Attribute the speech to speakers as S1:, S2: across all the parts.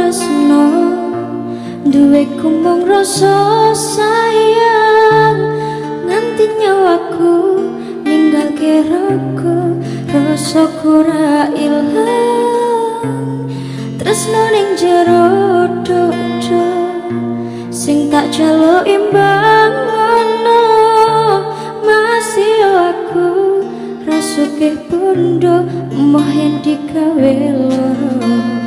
S1: tresno duwe kumong rasa sayang. Nganti nyawaku ninggal keraku rasa kura ilang tresno ning jero dodo sing tak jalo imbang ono masih aku rasuke bondo moh yang digawe loro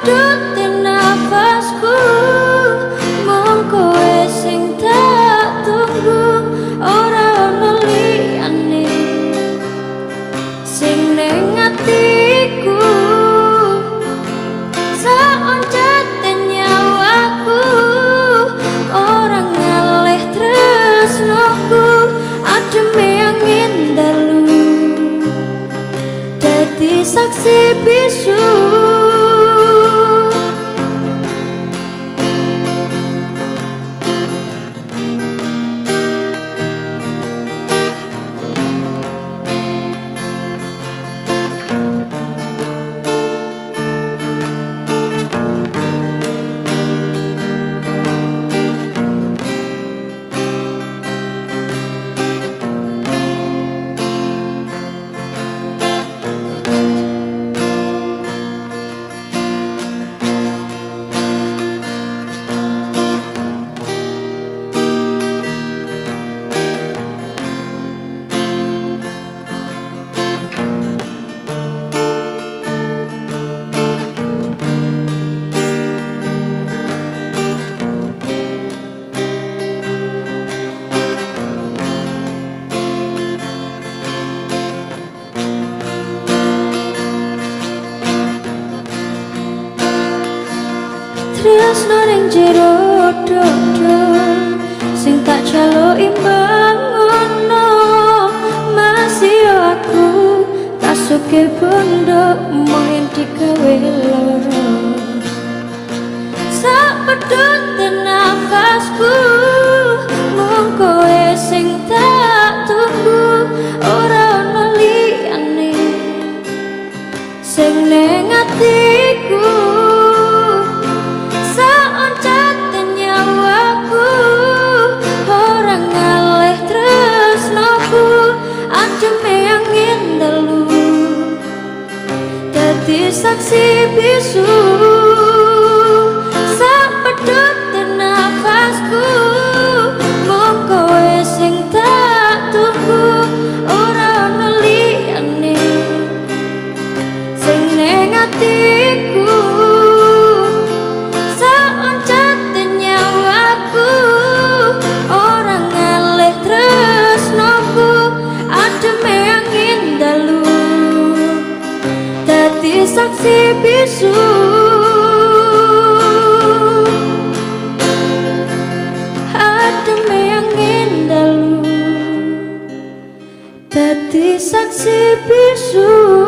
S1: pedut nafasku mong kowe sing tak tunggu ora ono sing ning atiku saoncate nyawaku ora ngalih tresnoku ademe angin dalu. Dadi saksi bisu jero dodo sing tak jalo imbang ono masih aku kasuke bondo main digawe loro. Sak pedut mung kowe sing tak tunggu ora ono liyane. Sing saksi bisu sapedot nafasku saksi bisu. Ademe angin dalu dadi saksi bisu